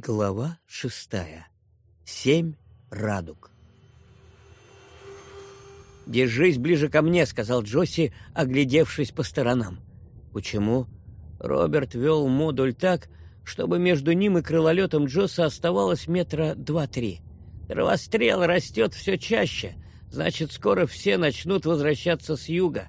Глава шестая. Семь радуг. «Держись ближе ко мне», — сказал Джосси, оглядевшись по сторонам. «Почему?» Роберт вел модуль так, чтобы между ним и крылолетом Джосса оставалось метра два-три. «Травострел растет все чаще, значит, скоро все начнут возвращаться с юга».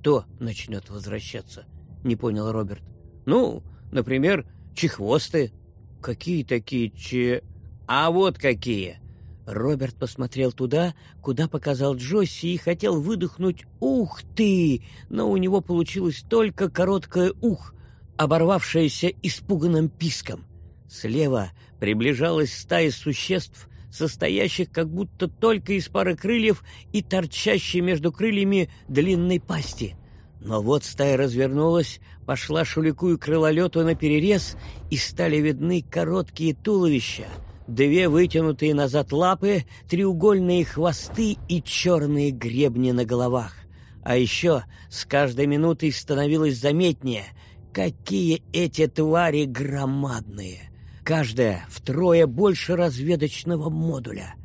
«Кто начнет возвращаться?» — не понял Роберт. «Ну, например, чехвосты». «Какие такие че...» «А вот какие!» Роберт посмотрел туда, куда показал Джосси, и хотел выдохнуть «Ух ты!», но у него получилось только короткое «ух», оборвавшееся испуганным писком. Слева приближалась стая существ, состоящих как будто только из пары крыльев и торчащей между крыльями длинной пасти — но вот стая развернулась, пошла шулику и крылолету на перерез, и стали видны короткие туловища, две вытянутые назад лапы, треугольные хвосты и черные гребни на головах. А еще с каждой минутой становилось заметнее, какие эти твари громадные. Каждая втрое больше разведочного модуля.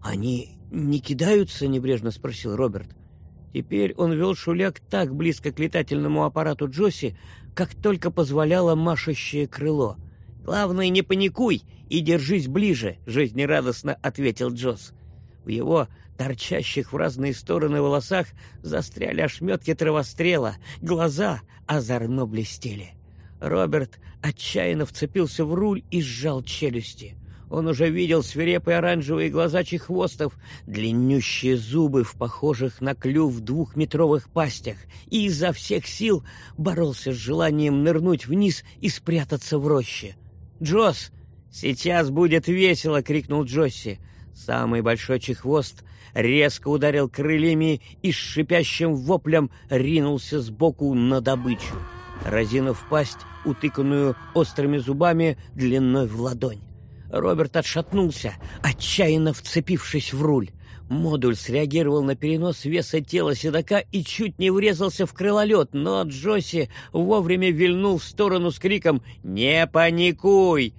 «Они не кидаются?» — небрежно спросил Роберт. — Теперь он вел шуляк так близко к летательному аппарату Джосси, как только позволяло машущее крыло. «Главное, не паникуй и держись ближе», — жизнерадостно ответил Джосс. В его торчащих в разные стороны волосах застряли ошметки травострела, глаза озорно блестели. Роберт отчаянно вцепился в руль и сжал челюсти. Он уже видел свирепые оранжевые глаза чехвостов, длиннющие зубы в похожих на клюв двухметровых пастях, и изо всех сил боролся с желанием нырнуть вниз и спрятаться в роще. «Джосс, сейчас будет весело!» — крикнул Джосси. Самый большой чехвост резко ударил крыльями и с шипящим воплем ринулся сбоку на добычу, разинув пасть, утыканную острыми зубами длиной в ладонь. Роберт отшатнулся, отчаянно вцепившись в руль. Модуль среагировал на перенос веса тела седока и чуть не врезался в крылолет, но Джосси вовремя вильнул в сторону с криком «Не паникуй!».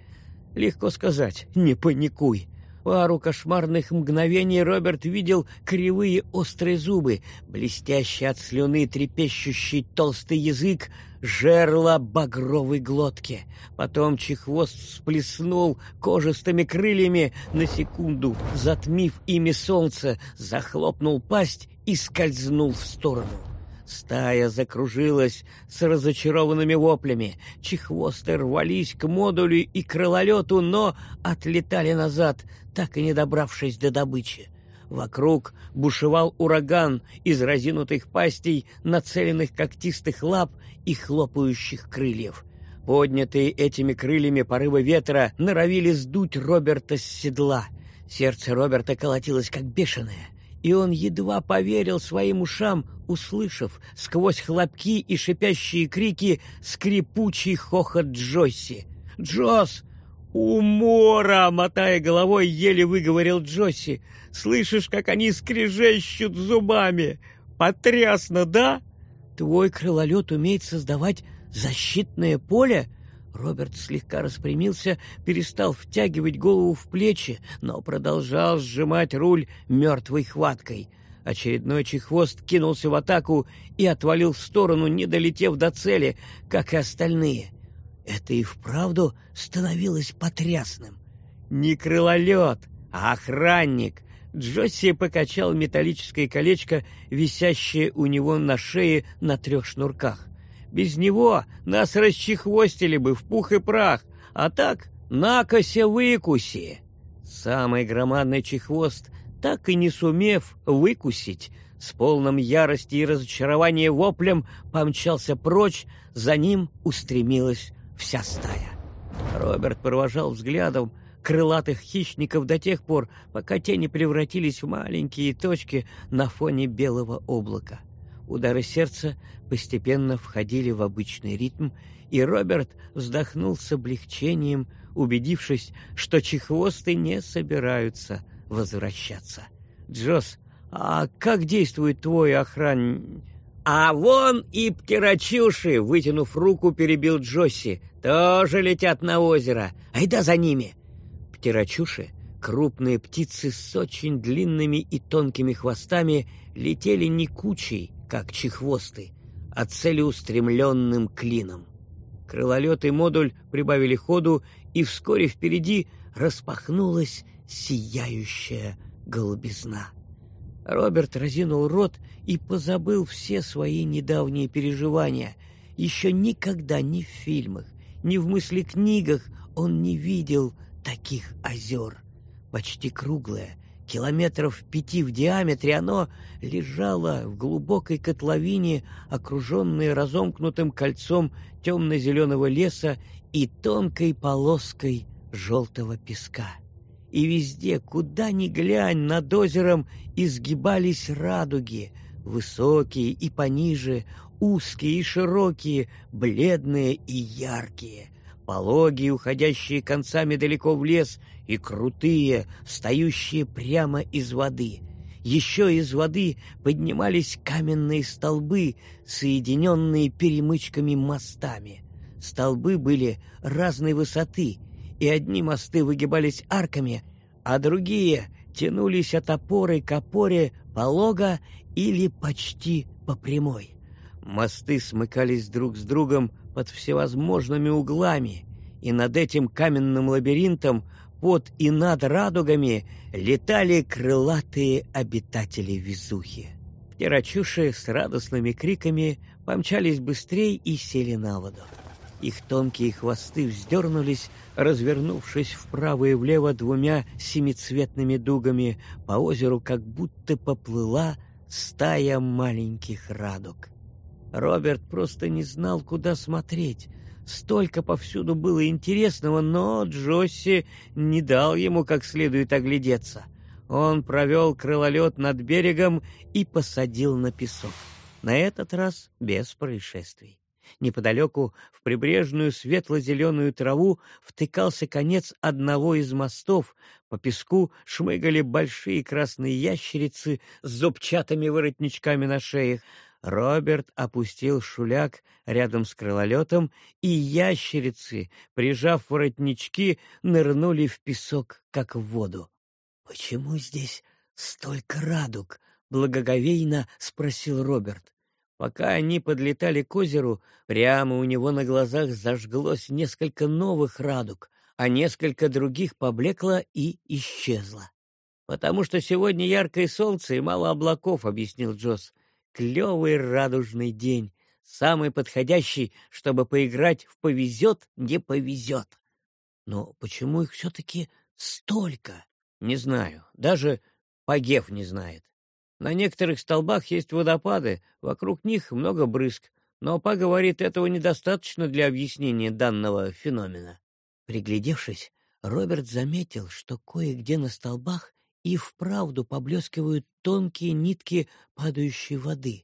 Легко сказать «не паникуй». Пару кошмарных мгновений Роберт видел кривые острые зубы, блестящий от слюны трепещущий толстый язык, жерла багровой глотки. Потом чехвост всплеснул кожистыми крыльями, на секунду затмив ими солнце, захлопнул пасть и скользнул в сторону. Стая закружилась с разочарованными воплями. Чехвосты рвались к модулю и крылолету, но отлетали назад, так и не добравшись до добычи. Вокруг бушевал ураган из разинутых пастей, нацеленных когтистых лап и хлопающих крыльев. Поднятые этими крыльями порывы ветра норовили сдуть Роберта с седла. Сердце Роберта колотилось как бешеное и он едва поверил своим ушам, услышав сквозь хлопки и шипящие крики скрипучий хохот Джосси. «Джосс! Умора!» — мотая головой, еле выговорил Джосси. «Слышишь, как они скрежещут зубами? Потрясно, да?» «Твой крылолет умеет создавать защитное поле?» Роберт слегка распрямился, перестал втягивать голову в плечи, но продолжал сжимать руль мертвой хваткой. Очередной чехвост кинулся в атаку и отвалил в сторону, не долетев до цели, как и остальные. Это и вправду становилось потрясным. Не крылолет, а охранник. Джосси покачал металлическое колечко, висящее у него на шее на трех шнурках. Без него нас расчехвостили бы в пух и прах, а так накося выкуси. Самый громадный чехвост, так и не сумев выкусить, с полным ярости и разочарования воплем помчался прочь, за ним устремилась вся стая. Роберт провожал взглядом крылатых хищников до тех пор, пока те не превратились в маленькие точки на фоне белого облака. Удары сердца постепенно входили в обычный ритм, и Роберт вздохнул с облегчением, убедившись, что чехвосты не собираются возвращаться. «Джосс, а как действует твой охран...» «А вон и птирачуши!» — вытянув руку, перебил Джосси. «Тоже летят на озеро! Айда за ними!» Птерочуши, крупные птицы с очень длинными и тонкими хвостами, летели не кучей, как чехвосты, а целеустремленным клином. Крылолет и модуль прибавили ходу, и вскоре впереди распахнулась сияющая голубизна. Роберт разинул рот и позабыл все свои недавние переживания. Еще никогда ни в фильмах, ни в мысли-книгах он не видел таких озер. Почти круглое, километров пяти в диаметре, оно лежало в глубокой котловине, окруженной разомкнутым кольцом темно-зеленого леса и тонкой полоской желтого песка. И везде, куда ни глянь, над озером изгибались радуги, высокие и пониже, узкие и широкие, бледные и яркие, пологие, уходящие концами далеко в лес, и крутые, встающие прямо из воды. Еще из воды поднимались каменные столбы, соединенные перемычками мостами. Столбы были разной высоты, и одни мосты выгибались арками, а другие тянулись от опоры к опоре полого или почти по прямой. Мосты смыкались друг с другом под всевозможными углами, и над этим каменным лабиринтом, под и над радугами, летали крылатые обитатели Везухи. Птерочуши с радостными криками помчались быстрее и сели на воду. Их тонкие хвосты вздернулись, развернувшись вправо и влево двумя семицветными дугами, по озеру как будто поплыла стая маленьких радуг. Роберт просто не знал, куда смотреть. Столько повсюду было интересного, но Джосси не дал ему как следует оглядеться. Он провел крылолет над берегом и посадил на песок. На этот раз без происшествий. Неподалеку в прибрежную светло-зеленую траву втыкался конец одного из мостов. По песку шмыгали большие красные ящерицы с зубчатыми воротничками на шеях. Роберт опустил шуляк рядом с крылолетом, и ящерицы, прижав воротнички, нырнули в песок, как в воду. — Почему здесь столько радуг? — благоговейно спросил Роберт. Пока они подлетали к озеру, прямо у него на глазах зажглось несколько новых радуг, а несколько других поблекло и исчезло. «Потому что сегодня яркое солнце и мало облаков», — объяснил Джосс. «Клевый радужный день, самый подходящий, чтобы поиграть в «повезет, не повезет». Но почему их все-таки столько? Не знаю, даже Пагев не знает. На некоторых столбах есть водопады, вокруг них много брызг, но Па говорит, этого недостаточно для объяснения данного феномена. Приглядевшись, Роберт заметил, что кое-где на столбах и вправду поблескивают тонкие нитки падающей воды.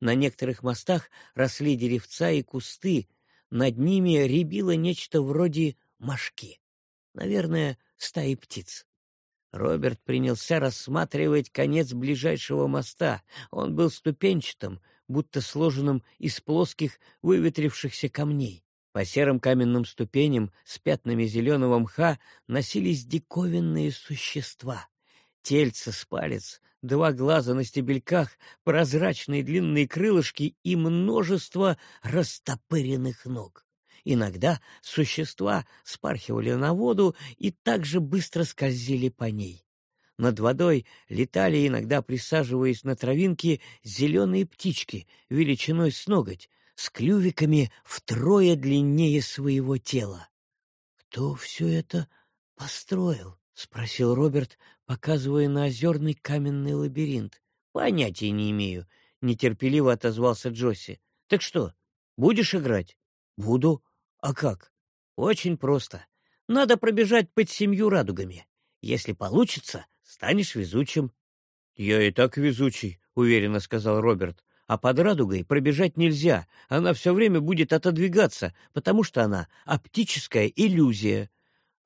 На некоторых мостах росли деревца и кусты, над ними рябило нечто вроде мошки. Наверное, стаи птиц. Роберт принялся рассматривать конец ближайшего моста. Он был ступенчатым, будто сложенным из плоских выветрившихся камней. По серым каменным ступеням с пятнами зеленого мха носились диковинные существа. Тельца с палец, два глаза на стебельках, прозрачные длинные крылышки и множество растопыренных ног. Иногда существа спархивали на воду и также быстро скользили по ней. Над водой летали, иногда присаживаясь на травинки, зеленые птички величиной с ноготь, с клювиками втрое длиннее своего тела. «Кто все это построил?» — спросил Роберт, показывая на озерный каменный лабиринт. «Понятия не имею», — нетерпеливо отозвался Джосси. «Так что, будешь играть?» «Буду», а как? Очень просто. Надо пробежать под семью радугами. Если получится, станешь везучим. Я и так везучий, уверенно сказал Роберт. А под радугой пробежать нельзя. Она все время будет отодвигаться, потому что она оптическая иллюзия.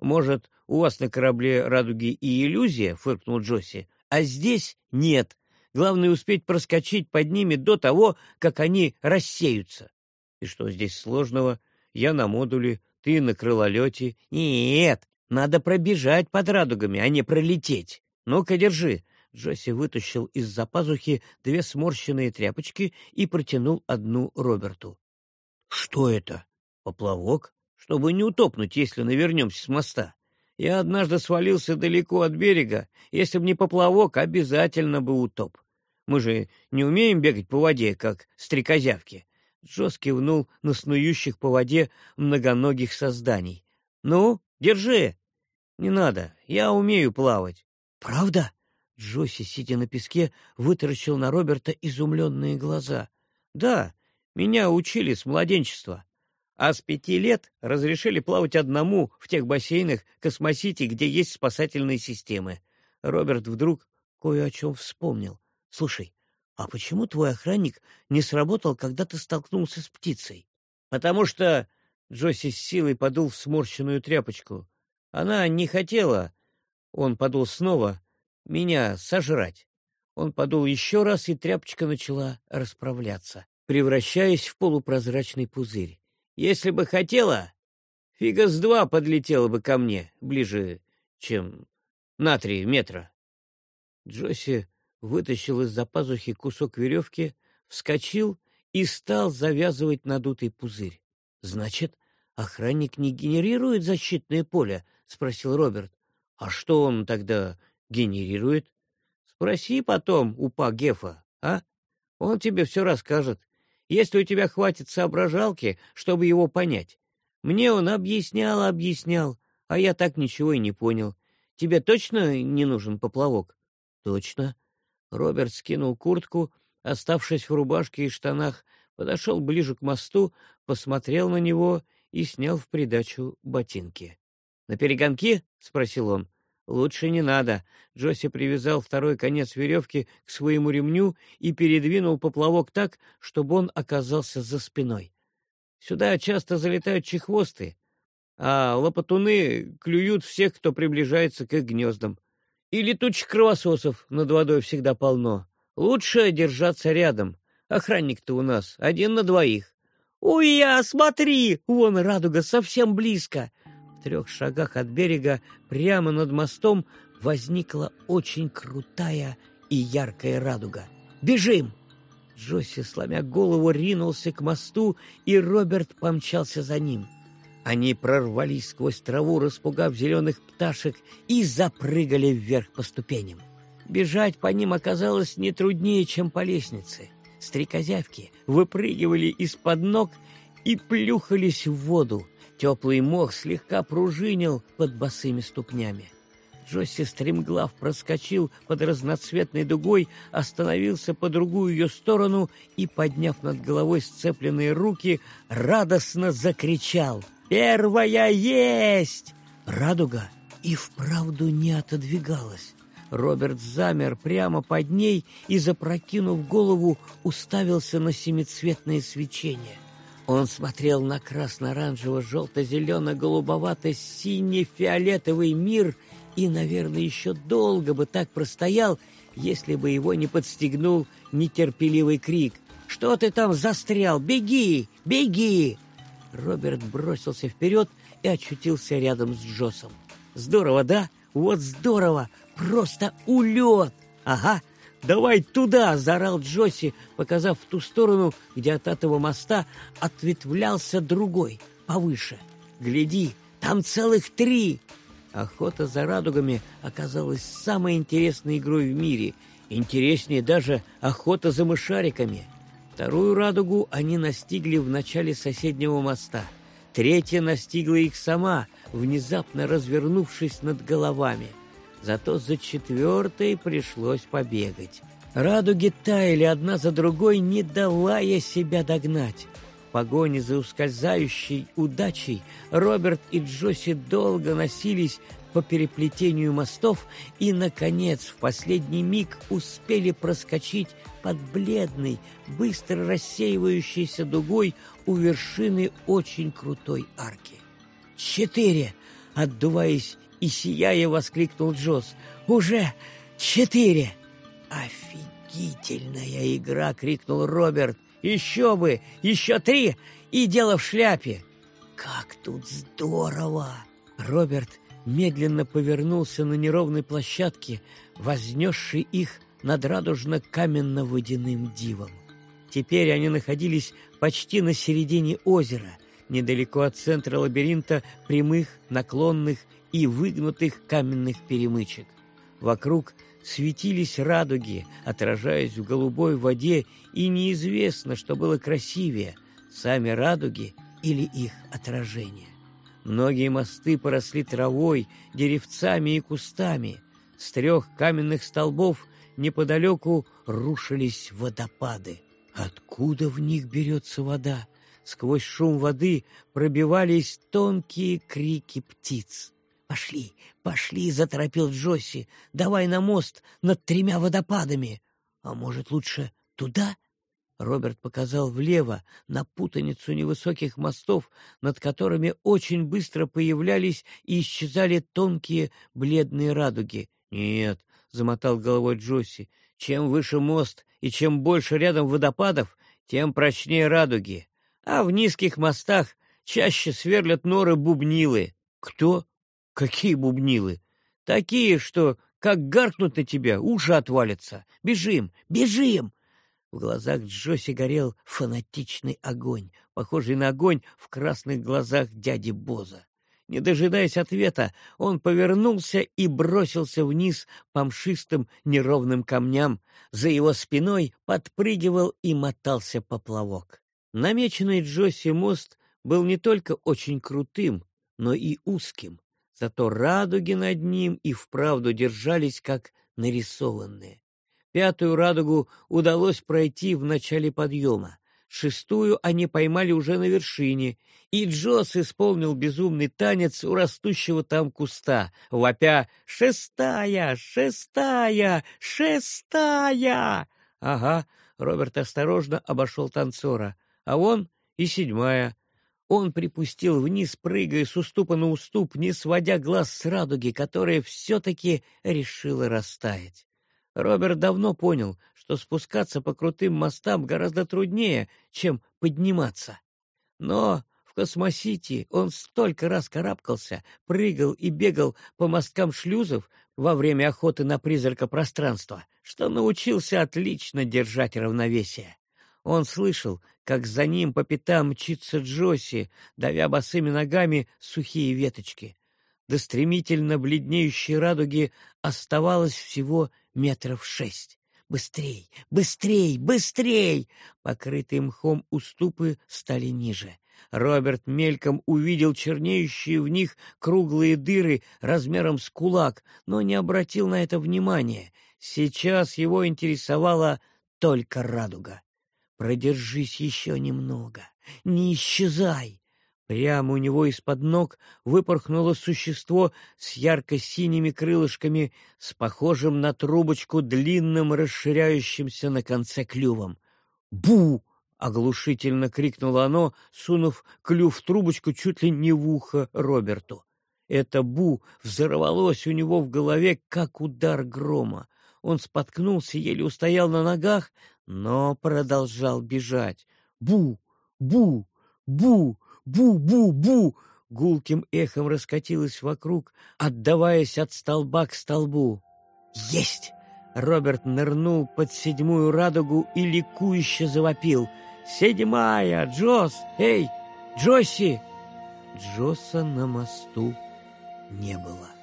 Может, у вас на корабле радуги и иллюзия, фыркнул Джосси, а здесь нет. Главное успеть проскочить под ними до того, как они рассеются. И что здесь сложного? Я на модуле, Ты на крылолете. Нет, надо пробежать под радугами, а не пролететь. Ну-ка, держи. Джосси вытащил из-за пазухи две сморщенные тряпочки и протянул одну Роберту. — Что это? Поплавок? Чтобы не утопнуть, если навернемся с моста. Я однажды свалился далеко от берега. Если б не поплавок, обязательно бы утоп. Мы же не умеем бегать по воде, как стрекозявки. Джос кивнул на снующих по воде многоногих созданий. «Ну, держи!» «Не надо, я умею плавать». «Правда?» Джосси, сидя на песке, вытаращил на Роберта изумленные глаза. «Да, меня учили с младенчества. А с пяти лет разрешили плавать одному в тех бассейнах Космосити, где есть спасательные системы». Роберт вдруг кое о чем вспомнил. «Слушай, а почему твой охранник не сработал, когда ты столкнулся с птицей?» «Потому что...» — Джосси с силой подул в сморщенную тряпочку. «Она не хотела...» Он подул снова, меня сожрать. Он подул еще раз, и тряпочка начала расправляться, превращаясь в полупрозрачный пузырь. Если бы хотела, фига с два подлетела бы ко мне, ближе, чем на три метра. Джосси вытащил из-за пазухи кусок веревки, вскочил и стал завязывать надутый пузырь. — Значит, охранник не генерирует защитное поле? — спросил Роберт. — А что он тогда генерирует? Спроси потом у Па Гефа, а? Он тебе все расскажет, если у тебя хватит соображалки, чтобы его понять. Мне он объяснял, объяснял, а я так ничего и не понял. Тебе точно не нужен поплавок? Точно. Роберт скинул куртку, оставшись в рубашке и штанах, подошел ближе к мосту, посмотрел на него и снял в придачу ботинки. — На перегонки? — спросил он. «Лучше не надо». Джосси привязал второй конец веревки к своему ремню и передвинул поплавок так, чтобы он оказался за спиной. Сюда часто залетают чехвосты, а лопатуны клюют всех, кто приближается к их гнездам. И летучих кровососов над водой всегда полно. Лучше держаться рядом. Охранник-то у нас один на двоих. «Уя, смотри! Вон радуга совсем близко!» Трех шагах от берега, прямо над мостом, возникла очень крутая и яркая радуга. «Бежим!» Джосси, сломя голову, ринулся к мосту, и Роберт помчался за ним. Они прорвались сквозь траву, распугав зеленых пташек, и запрыгали вверх по ступеням. Бежать по ним оказалось не труднее, чем по лестнице. Стрекозявки выпрыгивали из-под ног и плюхались в воду, Теплый мох слегка пружинил под босыми ступнями. Джосси стремглав проскочил под разноцветной дугой, остановился по другую ее сторону и, подняв над головой сцепленные руки, радостно закричал «Первая есть!» Радуга и вправду не отодвигалась. Роберт замер прямо под ней и, запрокинув голову, уставился на семицветное свечение. Он смотрел на красно-оранжево-желто-зелено-голубовато-синий-фиолетовый мир и, наверное, еще долго бы так простоял, если бы его не подстегнул нетерпеливый крик. «Что ты там застрял? Беги! Беги!» Роберт бросился вперед и очутился рядом с Джосом. «Здорово, да? Вот здорово! Просто улет! Ага, «Давай туда!» — заорал Джосси, показав в ту сторону, где от этого моста ответвлялся другой, повыше. «Гляди, там целых три!» Охота за радугами оказалась самой интересной игрой в мире, интереснее даже охота за мышариками. Вторую радугу они настигли в начале соседнего моста. Третья настигла их сама, внезапно развернувшись над головами — Зато за четвертой пришлось побегать. Радуги таяли одна за другой, не давая себя догнать. В погоне за ускользающей удачей Роберт и Джоси долго носились по переплетению мостов и, наконец, в последний миг успели проскочить под бледной, быстро рассеивающейся дугой у вершины очень крутой арки. «Четыре!» — отдуваясь и сияя воскликнул Джосс. «Уже четыре!» «Офигительная игра!» — крикнул Роберт. «Еще бы! Еще три! И дело в шляпе!» Как тут здорово! Роберт медленно повернулся на неровной площадке, вознесший их над радужно-каменно-водяным дивом. Теперь они находились почти на середине озера, недалеко от центра лабиринта прямых, наклонных и выгнутых каменных перемычек. Вокруг светились радуги, отражаясь в голубой воде, и неизвестно, что было красивее — сами радуги или их отражение. Многие мосты поросли травой, деревцами и кустами. С трех каменных столбов неподалеку рушились водопады. Откуда в них берется вода? Сквозь шум воды пробивались тонкие крики птиц. «Пошли, пошли!» — заторопил Джосси. «Давай на мост над тремя водопадами!» «А может, лучше туда?» Роберт показал влево, на путаницу невысоких мостов, над которыми очень быстро появлялись и исчезали тонкие бледные радуги. «Нет», — замотал головой Джосси, — «чем выше мост и чем больше рядом водопадов, тем прочнее радуги. А в низких мостах чаще сверлят норы бубнилы». «Кто?» «Какие бубнилы?» «Такие, что, как гаркнут на тебя, уши отвалятся. Бежим, бежим!» В глазах Джоси горел фанатичный огонь, похожий на огонь в красных глазах дяди Боза. Не дожидаясь ответа, он повернулся и бросился вниз по мшистым неровным камням. За его спиной подпрыгивал и мотался поплавок. Намеченный Джоси мост был не только очень крутым, но и узким. Зато радуги над ним и вправду держались как нарисованные. Пятую радугу удалось пройти в начале подъема. Шестую они поймали уже на вершине, и Джос исполнил безумный танец у растущего там куста, вопя «Шестая! Шестая! Шестая!» Ага, Роберт осторожно обошел танцора, а он и седьмая. Он припустил вниз, прыгая с уступа на уступ, не сводя глаз с радуги, которая все-таки решила растаять. Роберт давно понял, что спускаться по крутым мостам гораздо труднее, чем подниматься. Но в Космосити он столько раз карабкался, прыгал и бегал по мосткам шлюзов во время охоты на призрака пространства, что научился отлично держать равновесие. Он слышал, как за ним по пятам мчится Джоси, давя босыми ногами сухие веточки. До стремительно бледнеющей радуги оставалось всего метров шесть. Быстрей, быстрей, быстрей! Покрытые мхом уступы стали ниже. Роберт мельком увидел чернеющие в них круглые дыры размером с кулак, но не обратил на это внимания. Сейчас его интересовала только радуга. «Продержись еще немного, не исчезай!» Прямо у него из-под ног выпорхнуло существо с ярко-синими крылышками, с похожим на трубочку длинным расширяющимся на конце клювом. «Бу!» — оглушительно крикнуло оно, сунув клюв в трубочку чуть ли не в ухо Роберту. Это «бу» взорвалось у него в голове, как удар грома. Он споткнулся, еле устоял на ногах, но продолжал бежать. «Бу! Бу! Бу!» Бу-бу-бу! Гулким эхом раскатилось вокруг, отдаваясь от столба к столбу. Есть! Роберт нырнул под седьмую радугу и ликующе завопил. «Седьмая! Джос! Эй, Джосси!» Джосса на мосту не было.